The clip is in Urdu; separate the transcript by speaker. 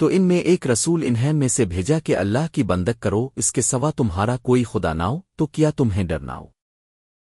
Speaker 1: تو ان میں ایک رسول انہیں میں سے بھیجا کہ اللہ کی بندک کرو، اس کے سوا تمہارا کوئی خدا نہ ہو، تو کیا تمہیں ڈرنا ہو؟